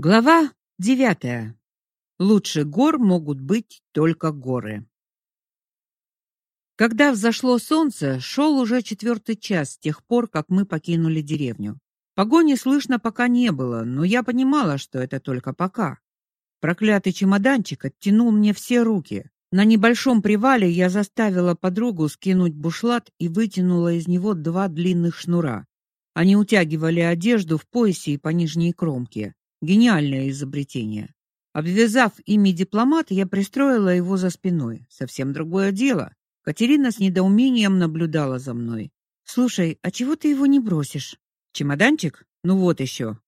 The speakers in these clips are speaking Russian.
Глава девятая. Лучше гор могут быть только горы. Когда взошло солнце, шел уже четвертый час с тех пор, как мы покинули деревню. Погони слышно пока не было, но я понимала, что это только пока. Проклятый чемоданчик оттянул мне все руки. На небольшом привале я заставила подругу скинуть бушлат и вытянула из него два длинных шнура. Они утягивали одежду в поясе и по нижней кромке. Гениальное изобретение. Обвязав ими дипломат, я пристроила его за спиной. Совсем другое дело. Катерина с недоумением наблюдала за мной. Слушай, а чего ты его не бросишь? Чемоданчик? Ну вот еще.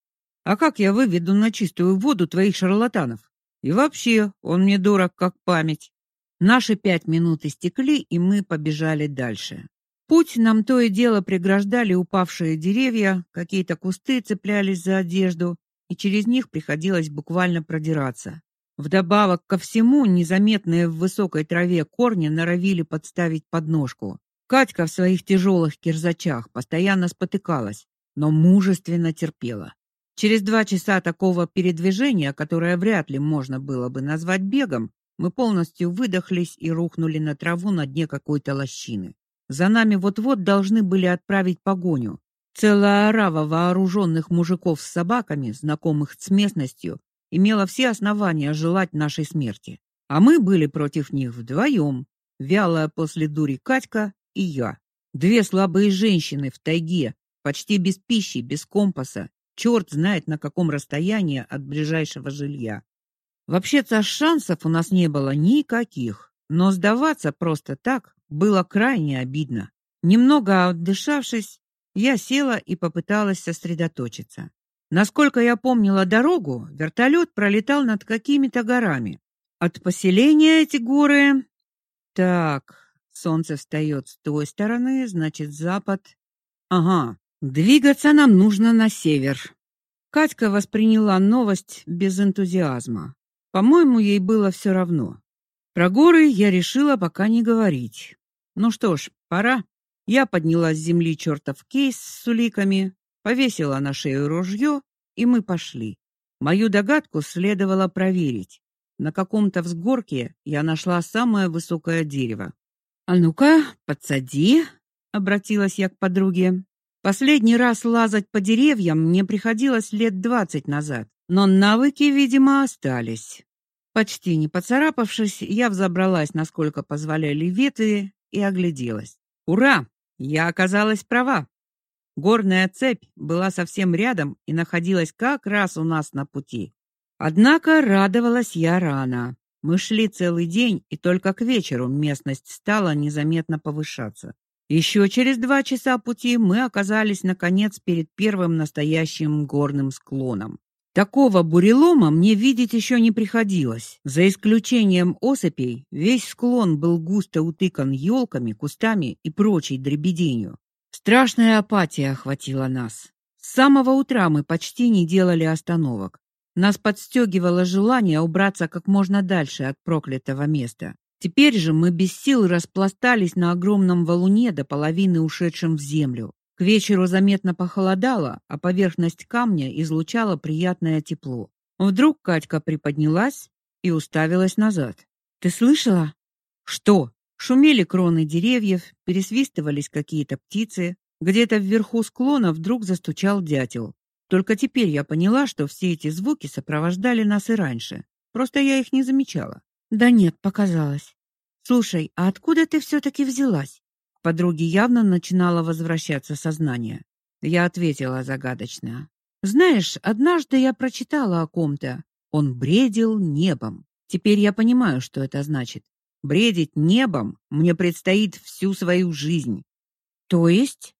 А как я выведу на чистую воду твоих шарлатанов? И вообще, он мне дорог как память. Наши пять минут истекли, и мы побежали дальше. Путь нам то и дело преграждали упавшие деревья, какие-то кусты цеплялись за одежду, и через них приходилось буквально продираться. Вдобавок ко всему, незаметные в высокой траве корни норовили подставить подножку. Катька в своих тяжелых кирзачах постоянно спотыкалась, но мужественно терпела. Через два часа такого передвижения, которое вряд ли можно было бы назвать бегом, мы полностью выдохлись и рухнули на траву на дне какой-то лощины. За нами вот-вот должны были отправить погоню, Целая орава вооруженных мужиков с собаками, знакомых с местностью, имела все основания желать нашей смерти. А мы были против них вдвоем, вялая после дури Катька и я. Две слабые женщины в тайге, почти без пищи, без компаса, черт знает на каком расстоянии от ближайшего жилья. Вообще-то шансов у нас не было никаких, но сдаваться просто так было крайне обидно. Немного отдышавшись, я села и попыталась сосредоточиться. Насколько я помнила дорогу, вертолет пролетал над какими-то горами. От поселения эти горы... Так, солнце встает с той стороны, значит, запад. Ага, двигаться нам нужно на север. Катька восприняла новость без энтузиазма. По-моему, ей было все равно. Про горы я решила пока не говорить. Ну что ж, пора. Я подняла с земли чертов кейс с уликами, повесила на шею ружье, и мы пошли. Мою догадку следовало проверить. На каком-то взгорке я нашла самое высокое дерево. «А ну-ка, подсади», — обратилась я к подруге. Последний раз лазать по деревьям мне приходилось лет двадцать назад, но навыки, видимо, остались. Почти не поцарапавшись, я взобралась, насколько позволяли ветви, и огляделась. Ура! Я оказалась права. Горная цепь была совсем рядом и находилась как раз у нас на пути. Однако радовалась я рано. Мы шли целый день, и только к вечеру местность стала незаметно повышаться. Еще через два часа пути мы оказались наконец перед первым настоящим горным склоном. Такого бурелома мне видеть еще не приходилось. За исключением осыпей, весь склон был густо утыкан елками, кустами и прочей дребеденью. Страшная апатия охватила нас. С самого утра мы почти не делали остановок. Нас подстегивало желание убраться как можно дальше от проклятого места. Теперь же мы без сил распластались на огромном валуне до половины ушедшем в землю. К вечеру заметно похолодало, а поверхность камня излучала приятное тепло. Вдруг Катька приподнялась и уставилась назад. Ты слышала? Что? Шумели кроны деревьев, пересвистывались какие-то птицы. Где-то вверху склона вдруг застучал дятел. Только теперь я поняла, что все эти звуки сопровождали нас и раньше. Просто я их не замечала. Да нет, показалось. Слушай, а откуда ты все таки взялась? Подруге явно начинало возвращаться сознание. Я ответила загадочно: "Знаешь, однажды я прочитала о ком-то. Он бредил небом. Теперь я понимаю, что это значит. Бредить небом мне предстоит всю свою жизнь". То есть?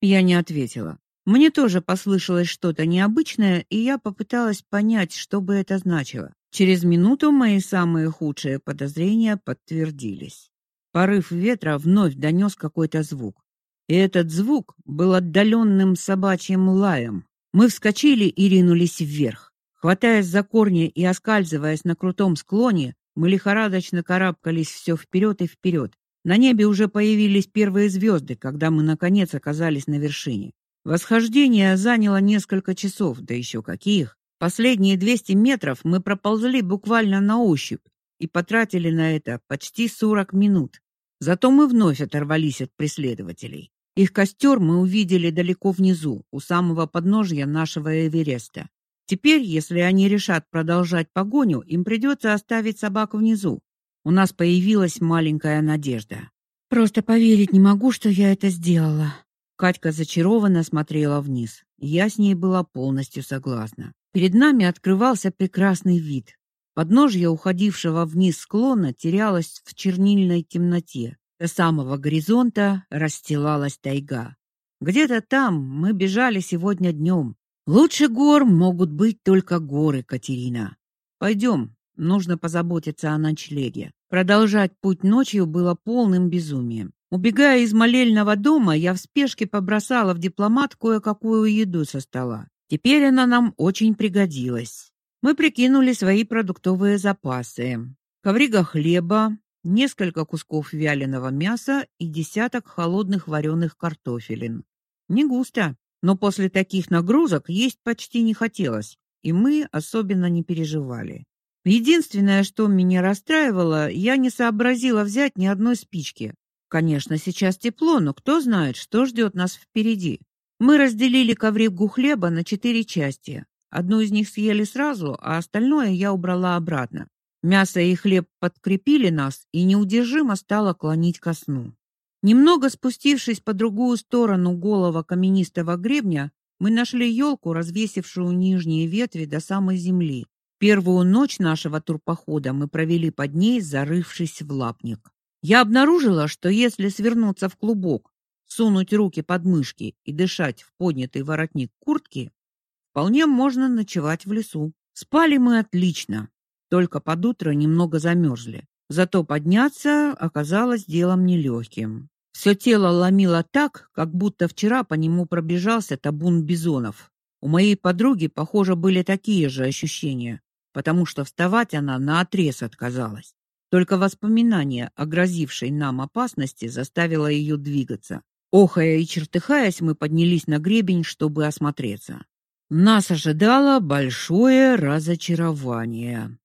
Я не ответила. Мне тоже послышалось что-то необычное, и я попыталась понять, что бы это значило. Через минуту мои самые худшие подозрения подтвердились. Порыв ветра вновь донес какой-то звук. И этот звук был отдаленным собачьим лаем. Мы вскочили и ринулись вверх. Хватаясь за корни и оскальзываясь на крутом склоне, мы лихорадочно карабкались все вперед и вперед. На небе уже появились первые звезды, когда мы наконец оказались на вершине. Восхождение заняло несколько часов, да еще каких. Последние 200 метров мы проползли буквально на ощупь и потратили на это почти 40 минут. Зато мы вновь оторвались от преследователей. Их костер мы увидели далеко внизу, у самого подножья нашего Эвереста. Теперь, если они решат продолжать погоню, им придется оставить собак внизу. У нас появилась маленькая надежда. Просто поверить не могу, что я это сделала. Катька зачарованно смотрела вниз. Я с ней была полностью согласна. Перед нами открывался прекрасный вид. Подножье уходившего вниз склона терялось в чернильной темноте. До самого горизонта расстилалась тайга. Где-то там мы бежали сегодня днем. Лучше гор могут быть только горы, Катерина. Пойдем, нужно позаботиться о ночлеге. Продолжать путь ночью было полным безумием. Убегая из молельного дома, я в спешке побросала в дипломат кое-какую еду со стола. Теперь она нам очень пригодилась. Мы прикинули свои продуктовые запасы. Коврига хлеба, несколько кусков вяленого мяса и десяток холодных вареных картофелин. Не густо, но после таких нагрузок есть почти не хотелось, и мы особенно не переживали. Единственное, что меня расстраивало, я не сообразила взять ни одной спички. Конечно, сейчас тепло, но кто знает, что ждет нас впереди. Мы разделили ковригу хлеба на четыре части. Одну из них съели сразу, а остальное я убрала обратно. Мясо и хлеб подкрепили нас, и неудержимо стало клонить ко сну. Немного спустившись по другую сторону голого каменистого гребня, мы нашли елку, развесившую нижние ветви до самой земли. Первую ночь нашего турпохода мы провели под ней, зарывшись в лапник. Я обнаружила, что если свернуться в клубок, сунуть руки под мышки и дышать в поднятый воротник куртки, вполне можно ночевать в лесу. Спали мы отлично, только под утро немного замерзли. Зато подняться оказалось делом нелегким. Все тело ломило так, как будто вчера по нему пробежался табун бизонов. У моей подруги, похоже, были такие же ощущения потому что вставать она наотрез отказалась. Только воспоминание о грозившей нам опасности заставило ее двигаться. Охая и чертыхаясь, мы поднялись на гребень, чтобы осмотреться. Нас ожидало большое разочарование.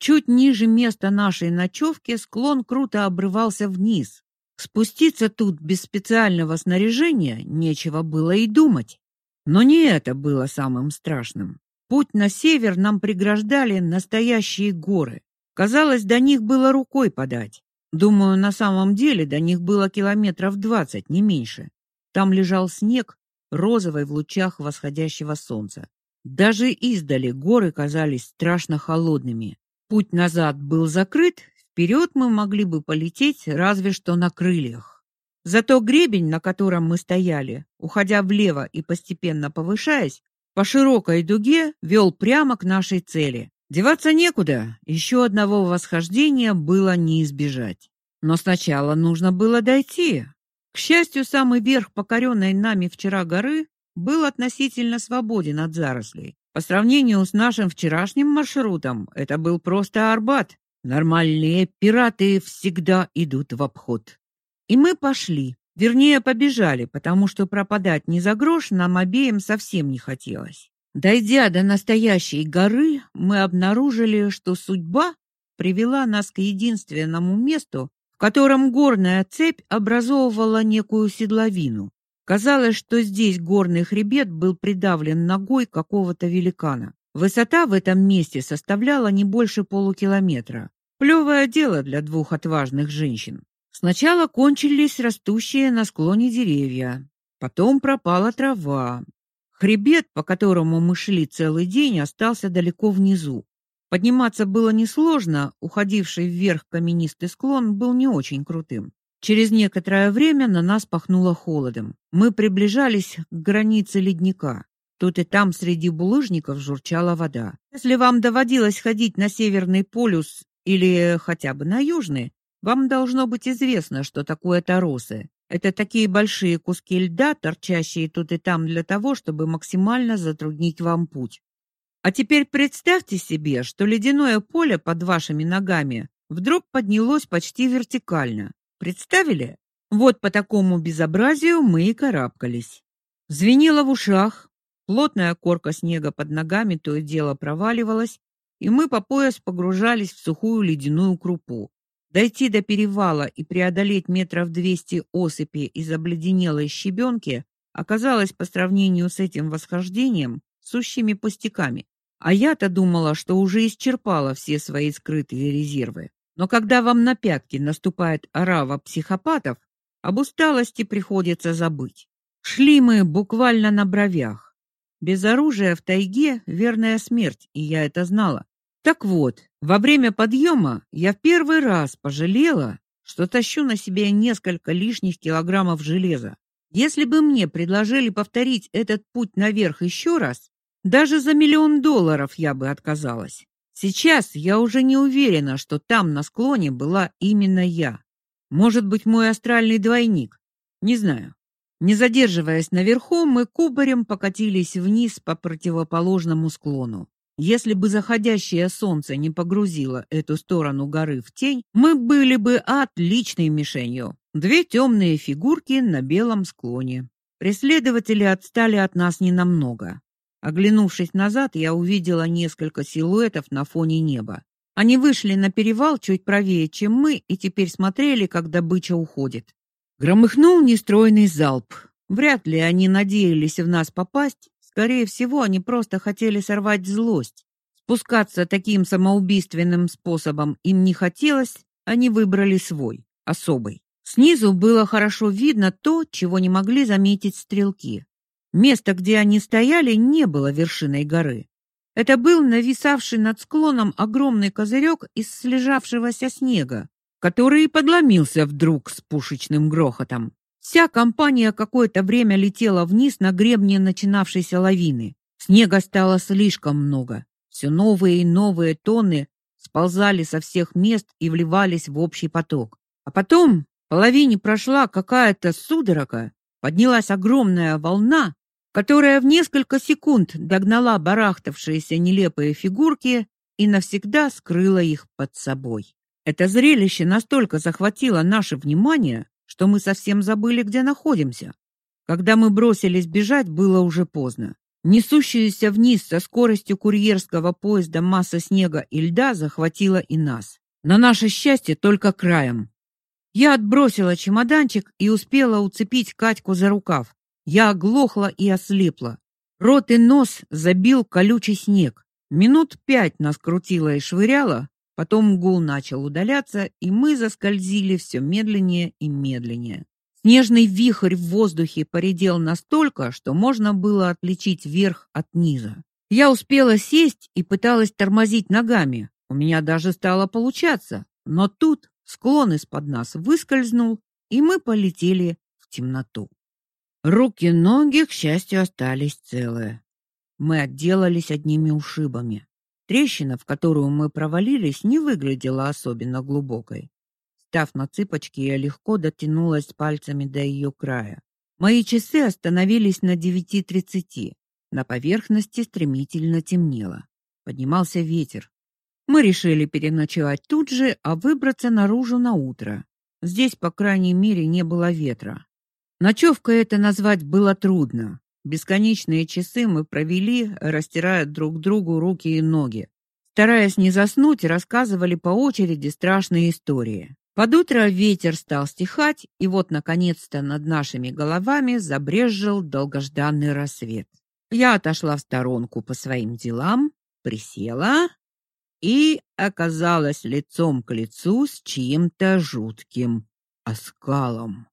Чуть ниже места нашей ночевки склон круто обрывался вниз. Спуститься тут без специального снаряжения нечего было и думать. Но не это было самым страшным. Путь на север нам преграждали настоящие горы. Казалось, до них было рукой подать. Думаю, на самом деле до них было километров двадцать, не меньше. Там лежал снег, розовый в лучах восходящего солнца. Даже издали горы казались страшно холодными. Путь назад был закрыт, вперед мы могли бы полететь разве что на крыльях. Зато гребень, на котором мы стояли, уходя влево и постепенно повышаясь, по широкой дуге вел прямо к нашей цели. Деваться некуда, еще одного восхождения было не избежать. Но сначала нужно было дойти. К счастью, самый верх покоренной нами вчера горы был относительно свободен от зарослей. По сравнению с нашим вчерашним маршрутом, это был просто Арбат. Нормальные пираты всегда идут в обход. И мы пошли. Вернее, побежали, потому что пропадать ни за грош нам обеим совсем не хотелось. Дойдя до настоящей горы, мы обнаружили, что судьба привела нас к единственному месту, котором горная цепь образовывала некую седловину. Казалось, что здесь горный хребет был придавлен ногой какого-то великана. Высота в этом месте составляла не больше полукилометра. Плевое дело для двух отважных женщин. Сначала кончились растущие на склоне деревья, потом пропала трава. Хребет, по которому мы шли целый день, остался далеко внизу. Подниматься было несложно, уходивший вверх каменистый склон был не очень крутым. Через некоторое время на нас пахнуло холодом. Мы приближались к границе ледника. Тут и там среди булыжников журчала вода. Если вам доводилось ходить на Северный полюс или хотя бы на Южный, вам должно быть известно, что такое торосы. Это такие большие куски льда, торчащие тут и там для того, чтобы максимально затруднить вам путь. А теперь представьте себе, что ледяное поле под вашими ногами вдруг поднялось почти вертикально. Представили? Вот по такому безобразию мы и карабкались. Звенело в ушах, Плотная корка снега под ногами то и дело проваливалась, и мы по пояс погружались в сухую ледяную крупу. Дойти до перевала и преодолеть метров двести осыпи из обледенелой щебенки оказалось по сравнению с этим восхождением сущими пустяками. А я-то думала, что уже исчерпала все свои скрытые резервы. Но когда вам на пятки наступает орава психопатов, об усталости приходится забыть. Шли мы буквально на бровях. Без оружия в тайге верная смерть, и я это знала. Так вот, во время подъема я в первый раз пожалела, что тащу на себе несколько лишних килограммов железа. Если бы мне предложили повторить этот путь наверх еще раз, даже за миллион долларов я бы отказалась. Сейчас я уже не уверена, что там на склоне была именно я. Может быть, мой астральный двойник. Не знаю. Не задерживаясь наверху, мы кубарем покатились вниз по противоположному склону. Если бы заходящее солнце не погрузило эту сторону горы в тень, мы были бы отличной мишенью. Две темные фигурки на белом склоне. Преследователи отстали от нас ненамного. Оглянувшись назад, я увидела несколько силуэтов на фоне неба. Они вышли на перевал чуть правее, чем мы, и теперь смотрели, как добыча уходит. Громыхнул нестройный залп. Вряд ли они надеялись в нас попасть, скорее всего, они просто хотели сорвать злость. Спускаться таким самоубийственным способом им не хотелось, они выбрали свой, особый. Снизу было хорошо видно то, чего не могли заметить стрелки. Место, где они стояли, не было вершиной горы. Это был нависавший над склоном огромный козырек из слежавшегося снега, который и подломился вдруг с пушечным грохотом. Вся компания какое-то время летела вниз на гребне начинавшейся лавины. Снега стало слишком много. Все новые и новые тонны сползали со всех мест и вливались в общий поток. А потом по лавине прошла какая-то судорога, поднялась огромная волна, которая в несколько секунд догнала барахтавшиеся нелепые фигурки и навсегда скрыла их под собой. Это зрелище настолько захватило наше внимание, что мы совсем забыли, где находимся. Когда мы бросились бежать, было уже поздно. Несущаяся вниз со скоростью курьерского поезда масса снега и льда захватила и нас. На наше счастье только краем. Я отбросила чемоданчик и успела уцепить Катьку за рукав. Я оглохла и ослепла. Рот и нос забил колючий снег. Минут пять нас крутило и швыряло, потом гул начал удаляться, и мы заскользили все медленнее и медленнее. Снежный вихрь в воздухе поредел настолько, что можно было отличить верх от низа. Я успела сесть и пыталась тормозить ногами. У меня даже стало получаться, но тут склон из-под нас выскользнул, и мы полетели в темноту. Руки-ноги, к счастью, остались целые. Мы отделались одними ушибами. Трещина, в которую мы провалились, не выглядела особенно глубокой. Став на цыпочки, я легко дотянулась пальцами до ее края. Мои часы остановились на девяти тридцати. На поверхности стремительно темнело. Поднимался ветер. Мы решили переночевать тут же, а выбраться наружу на утро. Здесь, по крайней мере, не было ветра. Ночевкой это назвать было трудно. Бесконечные часы мы провели, растирая друг другу руки и ноги. Стараясь не заснуть, рассказывали по очереди страшные истории. Под утро ветер стал стихать, и вот наконец-то над нашими головами забрезжил долгожданный рассвет. Я отошла в сторонку по своим делам, присела и оказалась лицом к лицу с чьим-то жутким оскалом.